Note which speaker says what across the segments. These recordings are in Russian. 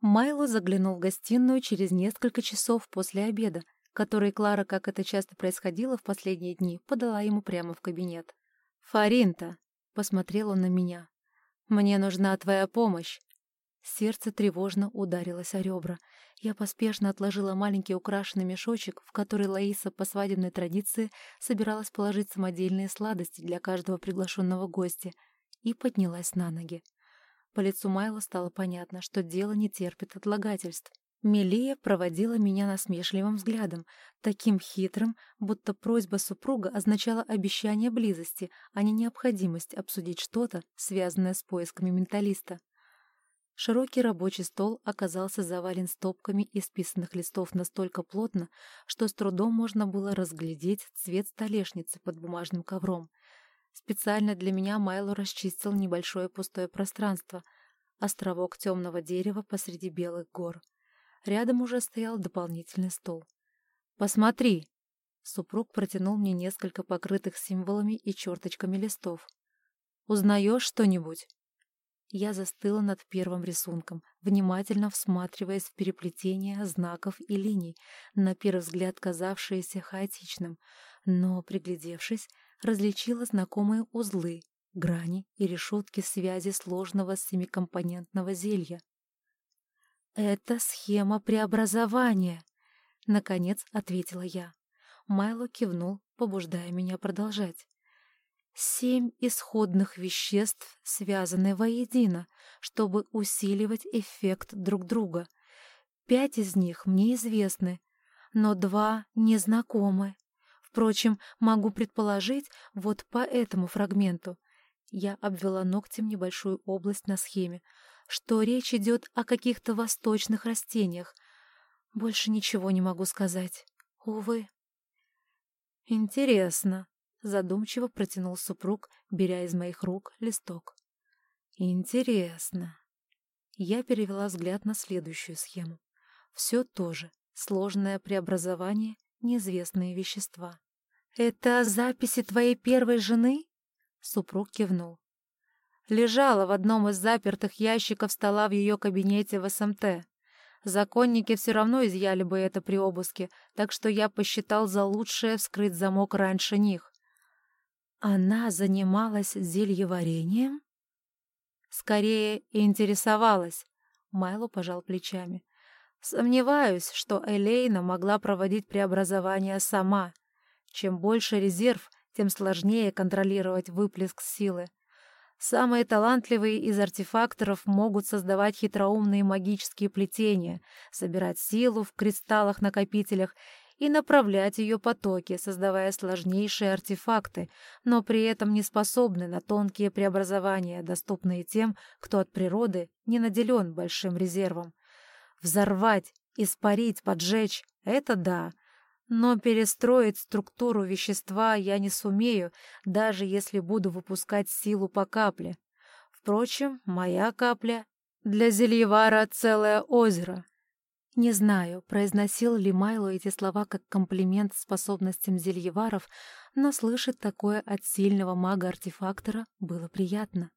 Speaker 1: Майло заглянул в гостиную через несколько часов после обеда, который Клара, как это часто происходило в последние дни, подала ему прямо в кабинет. «Фаринта!» — посмотрел он на меня. «Мне нужна твоя помощь!» Сердце тревожно ударилось о ребра. Я поспешно отложила маленький украшенный мешочек, в который Лаиса по свадебной традиции собиралась положить самодельные сладости для каждого приглашенного гостя, и поднялась на ноги. По лицу Майла стало понятно, что дело не терпит отлагательств. Мелия проводила меня насмешливым взглядом, таким хитрым, будто просьба супруга означала обещание близости, а не необходимость обсудить что-то, связанное с поисками менталиста. Широкий рабочий стол оказался завален стопками исписанных листов настолько плотно, что с трудом можно было разглядеть цвет столешницы под бумажным ковром. Специально для меня Майло расчистил небольшое пустое пространство — островок темного дерева посреди белых гор. Рядом уже стоял дополнительный стол. «Посмотри!» Супруг протянул мне несколько покрытых символами и черточками листов. «Узнаешь что-нибудь?» Я застыла над первым рисунком, внимательно всматриваясь в переплетение знаков и линий, на первый взгляд казавшиеся хаотичным, но, приглядевшись, различила знакомые узлы, грани и решетки связи сложного семикомпонентного зелья. «Это схема преобразования», — наконец ответила я. Майло кивнул, побуждая меня продолжать. Семь исходных веществ связаны воедино, чтобы усиливать эффект друг друга. Пять из них мне известны, но два незнакомы. Впрочем, могу предположить вот по этому фрагменту. Я обвела ногтем небольшую область на схеме, что речь идет о каких-то восточных растениях. Больше ничего не могу сказать. Увы. Интересно, Задумчиво протянул супруг, беря из моих рук листок. Интересно. Я перевела взгляд на следующую схему. Все то же. Сложное преобразование, неизвестные вещества. «Это записи твоей первой жены?» Супруг кивнул. Лежала в одном из запертых ящиков стола в ее кабинете в СМТ. Законники все равно изъяли бы это при обыске, так что я посчитал за лучшее вскрыть замок раньше них. Она занималась зельеварением? Скорее, интересовалась. Майло пожал плечами. Сомневаюсь, что Элейна могла проводить преобразование сама. Чем больше резерв, тем сложнее контролировать выплеск силы. Самые талантливые из артефакторов могут создавать хитроумные магические плетения, собирать силу в кристаллах-накопителях и направлять ее потоки, создавая сложнейшие артефакты, но при этом не способны на тонкие преобразования, доступные тем, кто от природы не наделен большим резервом. Взорвать, испарить, поджечь — это да, но перестроить структуру вещества я не сумею, даже если буду выпускать силу по капле. Впрочем, моя капля для Зельевара целое озеро, не знаю, произносил ли Майло эти слова как комплимент способностям зельеваров, но слышать такое от сильного мага-артефактора было приятно.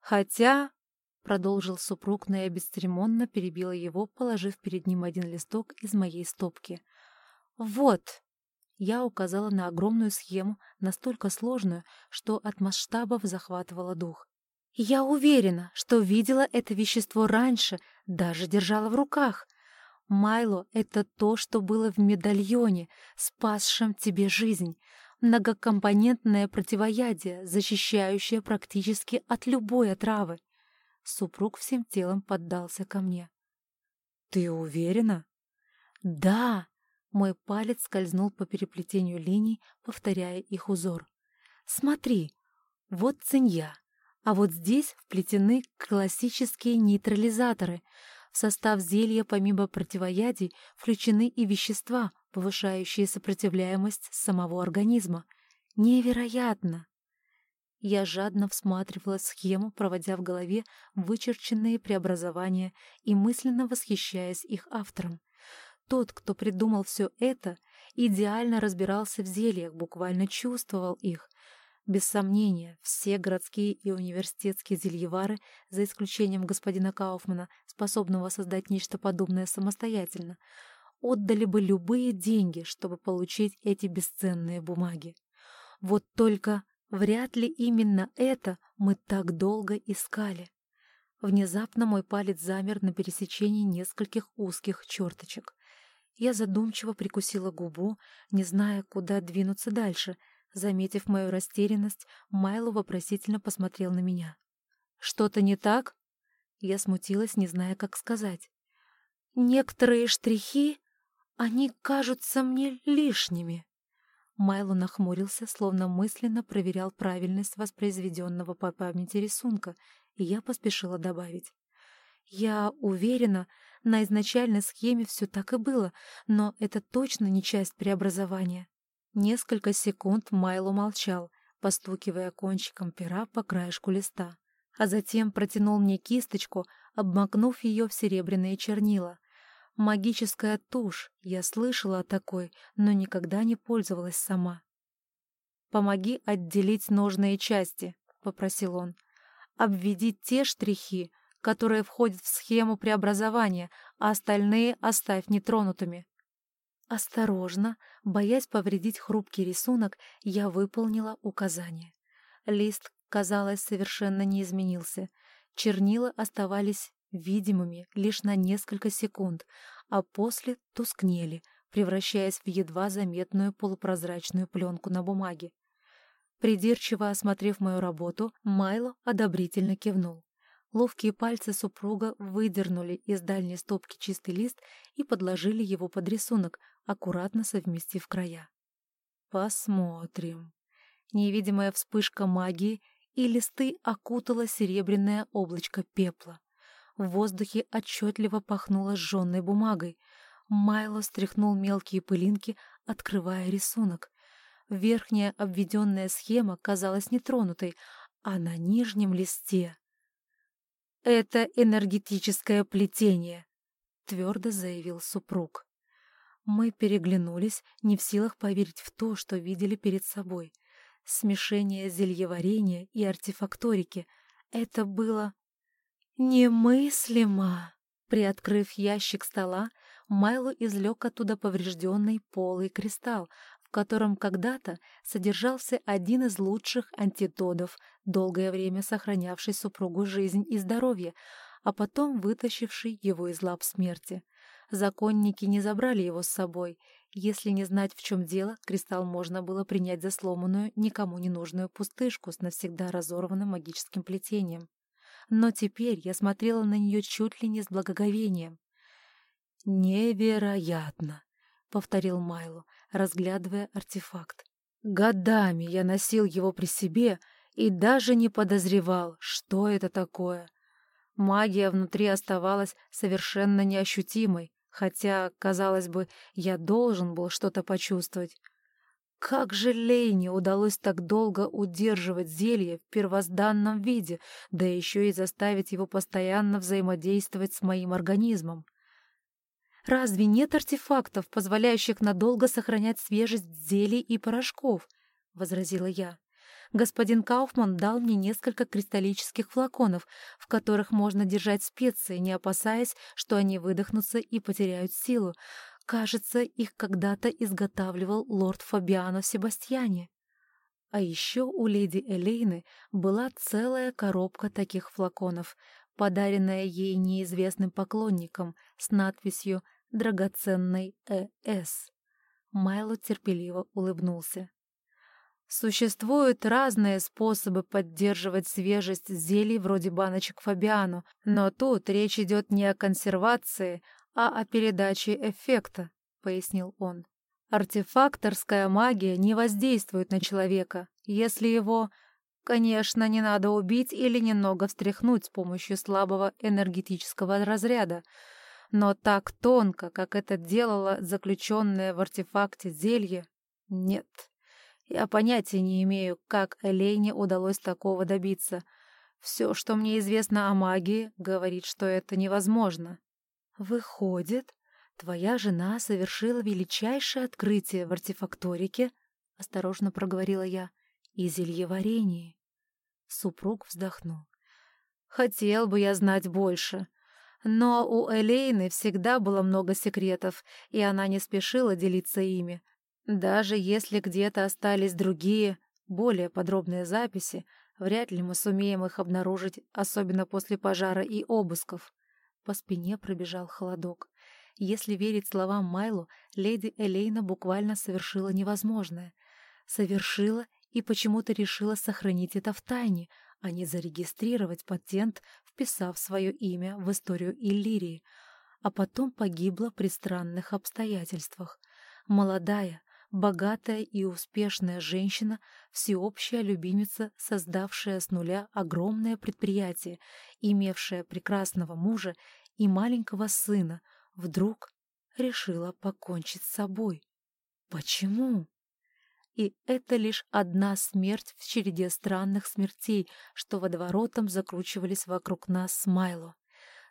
Speaker 1: «Хотя...» — продолжил супруг, но я бесцеремонно перебила его, положив перед ним один листок из моей стопки. «Вот!» Я указала на огромную схему, настолько сложную, что от масштабов захватывала дух. «Я уверена, что видела это вещество раньше, даже держала в руках. Майло — это то, что было в медальоне, спасшем тебе жизнь. Многокомпонентное противоядие, защищающее практически от любой отравы. Супруг всем телом поддался ко мне. «Ты уверена?» «Да!» Мой палец скользнул по переплетению линий, повторяя их узор. «Смотри, вот цинья, а вот здесь вплетены классические нейтрализаторы — в состав зелья помимо противоядий включены и вещества, повышающие сопротивляемость самого организма. Невероятно! Я жадно всматривала схему, проводя в голове вычерченные преобразования и мысленно восхищаясь их автором. Тот, кто придумал все это, идеально разбирался в зельях, буквально чувствовал их. Без сомнения, все городские и университетские зельевары, за исключением господина Кауфмана, способного создать нечто подобное самостоятельно, отдали бы любые деньги, чтобы получить эти бесценные бумаги. Вот только вряд ли именно это мы так долго искали. Внезапно мой палец замер на пересечении нескольких узких черточек. Я задумчиво прикусила губу, не зная, куда двинуться дальше. Заметив мою растерянность, Майло вопросительно посмотрел на меня. «Что-то не так?» Я смутилась, не зная, как сказать. «Некоторые штрихи, они кажутся мне лишними». Майло нахмурился, словно мысленно проверял правильность воспроизведенного по памяти рисунка, и я поспешила добавить. «Я уверена, на изначальной схеме все так и было, но это точно не часть преобразования». Несколько секунд Майло молчал, постукивая кончиком пера по краешку листа, а затем протянул мне кисточку, обмакнув ее в серебряные чернила. Магическая тушь, я слышала о такой, но никогда не пользовалась сама. «Помоги отделить нужные части», — попросил он. «Обведи те штрихи, которые входят в схему преобразования, а остальные оставь нетронутыми». Осторожно, боясь повредить хрупкий рисунок, я выполнила указание. Лист, казалось, совершенно не изменился. Чернила оставались видимыми лишь на несколько секунд, а после тускнели, превращаясь в едва заметную полупрозрачную пленку на бумаге. Придирчиво осмотрев мою работу, Майло одобрительно кивнул. Ловкие пальцы супруга выдернули из дальней стопки чистый лист и подложили его под рисунок, аккуратно совместив края. Посмотрим. Невидимая вспышка магии, и листы окутало серебряное облачко пепла. В воздухе отчетливо пахнуло сжженной бумагой. Майло стряхнул мелкие пылинки, открывая рисунок. Верхняя обведенная схема казалась нетронутой, а на нижнем листе... «Это энергетическое плетение», — твердо заявил супруг. Мы переглянулись, не в силах поверить в то, что видели перед собой. Смешение зельеварения и артефакторики — это было «Немыслимо!» Приоткрыв ящик стола, Майло извлек оттуда поврежденный полый кристалл, в котором когда-то содержался один из лучших антитодов, долгое время сохранявший супругу жизнь и здоровье, а потом вытащивший его из лап смерти. Законники не забрали его с собой. Если не знать, в чем дело, кристалл можно было принять за сломанную, никому не нужную пустышку с навсегда разорванным магическим плетением но теперь я смотрела на нее чуть ли не с благоговением. «Невероятно!» — повторил Майло, разглядывая артефакт. «Годами я носил его при себе и даже не подозревал, что это такое. Магия внутри оставалась совершенно неощутимой, хотя, казалось бы, я должен был что-то почувствовать. Как же Лейне удалось так долго удерживать зелье в первозданном виде, да еще и заставить его постоянно взаимодействовать с моим организмом? Разве нет артефактов, позволяющих надолго сохранять свежесть зелий и порошков? — возразила я. Господин Кауфман дал мне несколько кристаллических флаконов, в которых можно держать специи, не опасаясь, что они выдохнутся и потеряют силу, Кажется, их когда-то изготавливал лорд Фабиано Себастьяне. А еще у леди Элейны была целая коробка таких флаконов, подаренная ей неизвестным поклонникам с надписью «Драгоценный Э.С». Майло терпеливо улыбнулся. Существуют разные способы поддерживать свежесть зелий вроде баночек Фабиано, но тут речь идет не о консервации, а о передаче эффекта», — пояснил он. «Артефакторская магия не воздействует на человека, если его, конечно, не надо убить или немного встряхнуть с помощью слабого энергетического разряда, но так тонко, как это делало заключенное в артефакте зелье, нет». Я понятия не имею, как Элейне удалось такого добиться. Все, что мне известно о магии, говорит, что это невозможно. «Выходит, твоя жена совершила величайшее открытие в артефакторике?» — осторожно проговорила я. и зельеварении. Супруг вздохнул. Хотел бы я знать больше. Но у Элейны всегда было много секретов, и она не спешила делиться ими. Даже если где-то остались другие, более подробные записи, вряд ли мы сумеем их обнаружить, особенно после пожара и обысков. По спине пробежал холодок. Если верить словам Майлу, леди Элейна буквально совершила невозможное. Совершила и почему-то решила сохранить это в тайне, а не зарегистрировать патент, вписав свое имя в историю Иллирии, а потом погибла при странных обстоятельствах. Молодая, богатая и успешная женщина, всеобщая любимица, создавшая с нуля огромное предприятие, имевшая прекрасного мужа и маленького сына, вдруг решила покончить с собой. Почему? И это лишь одна смерть в череде странных смертей, что водоворотом закручивались вокруг нас с Майло.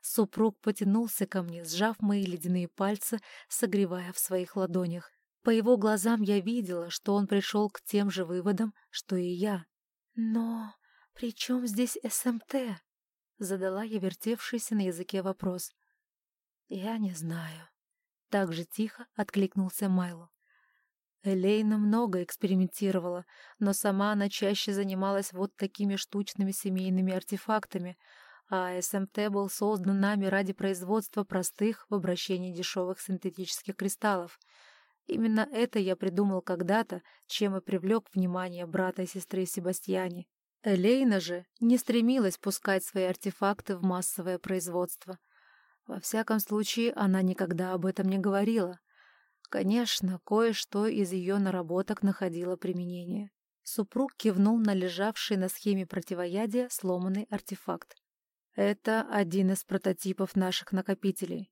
Speaker 1: Супруг потянулся ко мне, сжав мои ледяные пальцы, согревая в своих ладонях. По его глазам я видела, что он пришел к тем же выводам, что и я. «Но при чем здесь СМТ?» — задала я вертевшийся на языке вопрос. «Я не знаю». Так же тихо откликнулся Майло. Элейна много экспериментировала, но сама она чаще занималась вот такими штучными семейными артефактами, а СМТ был создан нами ради производства простых в обращении дешевых синтетических кристаллов. Именно это я придумал когда-то, чем и привлек внимание брата и сестры Себастьяне. Элейна же не стремилась пускать свои артефакты в массовое производство. Во всяком случае, она никогда об этом не говорила — Конечно, кое-что из ее наработок находило применение. Супруг кивнул на лежавший на схеме противоядия сломанный артефакт. Это один из прототипов наших накопителей.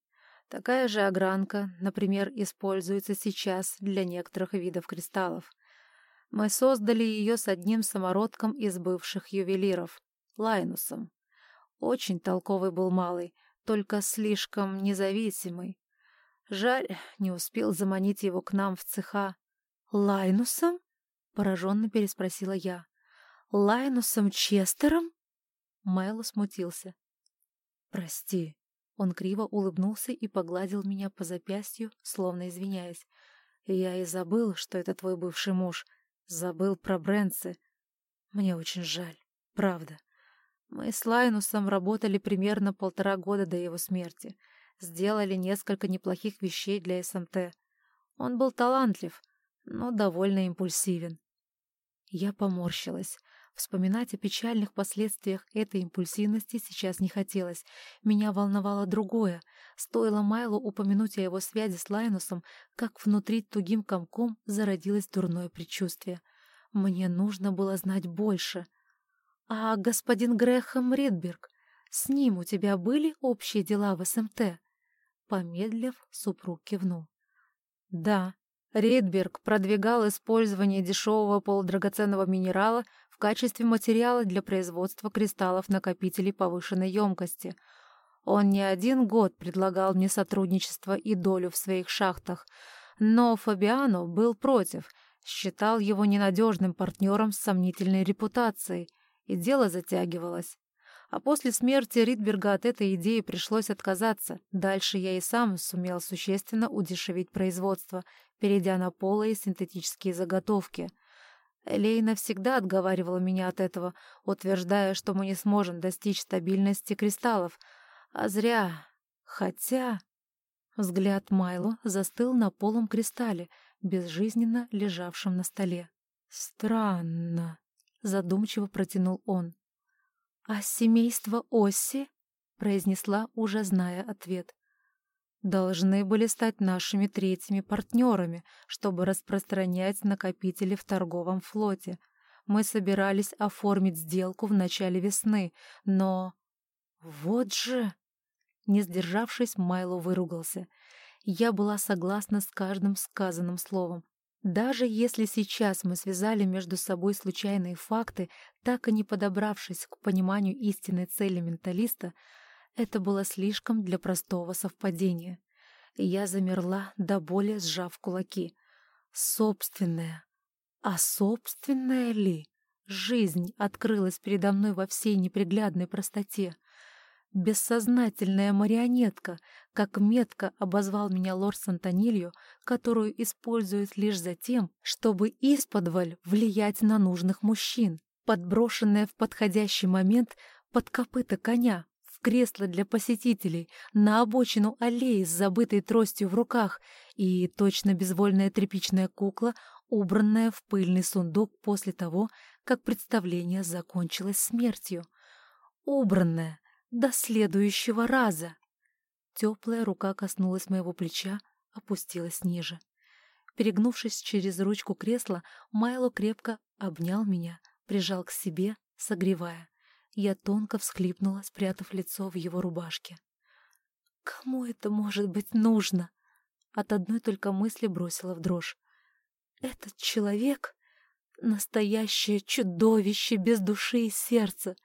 Speaker 1: Такая же огранка, например, используется сейчас для некоторых видов кристаллов. Мы создали ее с одним самородком из бывших ювелиров, Лайнусом. Очень толковый был малый, только слишком независимый. Жаль, не успел заманить его к нам в цеха. «Лайнусом?» — пораженно переспросила я. «Лайнусом Честером?» Майло смутился. «Прости». Он криво улыбнулся и погладил меня по запястью, словно извиняясь. «Я и забыл, что это твой бывший муж. Забыл про Брэнсы. Мне очень жаль. Правда. Мы с Лайнусом работали примерно полтора года до его смерти сделали несколько неплохих вещей для СМТ. Он был талантлив, но довольно импульсивен. Я поморщилась. Вспоминать о печальных последствиях этой импульсивности сейчас не хотелось. Меня волновало другое. Стоило Майлу упомянуть о его связи с Лайнусом, как внутри тугим комком зародилось дурное предчувствие. Мне нужно было знать больше. «А господин Грэхэм Ридберг, с ним у тебя были общие дела в СМТ?» Помедлив, супруг кивнул. Да, Ридберг продвигал использование дешевого полудрагоценного минерала качестве материала для производства кристаллов-накопителей повышенной емкости. Он не один год предлагал мне сотрудничество и долю в своих шахтах, но Фабиано был против, считал его ненадежным партнером с сомнительной репутацией, и дело затягивалось. А после смерти Ридберга от этой идеи пришлось отказаться. Дальше я и сам сумел существенно удешевить производство, перейдя на полые синтетические заготовки. Элейна всегда отговаривала меня от этого, утверждая, что мы не сможем достичь стабильности кристаллов. А зря. Хотя... Взгляд Майло застыл на полом кристалле, безжизненно лежавшем на столе. «Странно», — задумчиво протянул он. «А семейство Осси?» — произнесла, уже зная ответ. «Должны были стать нашими третьими партнерами, чтобы распространять накопители в торговом флоте. Мы собирались оформить сделку в начале весны, но...» «Вот же!» Не сдержавшись, Майло выругался. Я была согласна с каждым сказанным словом. Даже если сейчас мы связали между собой случайные факты, так и не подобравшись к пониманию истинной цели менталиста, это было слишком для простого совпадения. Я замерла, до боли сжав кулаки. Собственное. А собственное ли? Жизнь открылась передо мной во всей неприглядной простоте. Бессознательная марионетка, как метко обозвал меня лорд Сантонилью, которую используют лишь за тем, чтобы исподволь влиять на нужных мужчин, подброшенная в подходящий момент под копыта коня, в кресло для посетителей, на обочину аллеи с забытой тростью в руках и точно безвольная тряпичная кукла, убранная в пыльный сундук после того, как представление закончилось смертью. Убранная до следующего раза. Теплая рука коснулась моего плеча, опустилась ниже. Перегнувшись через ручку кресла, Майло крепко обнял меня, прижал к себе, согревая. Я тонко всхлипнула, спрятав лицо в его рубашке. «Кому это может быть нужно?» От одной только мысли бросила в дрожь. «Этот человек — настоящее чудовище без души и сердца.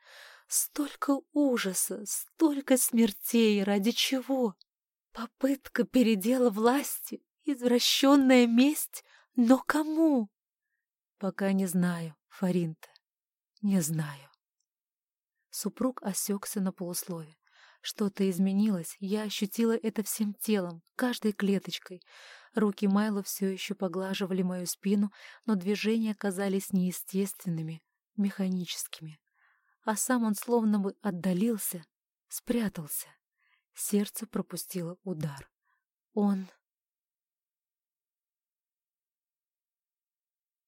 Speaker 1: Столько ужаса, столько смертей, ради чего? Попытка передела власти, извращенная месть, но кому?» «Пока не знаю, Фаринта, не знаю». Супруг осекся на полуслове. Что-то изменилось, я ощутила это всем телом, каждой клеточкой. Руки Майла все еще поглаживали мою спину, но движения казались неестественными, механическими. А сам он словно бы отдалился, спрятался. Сердце пропустило удар. Он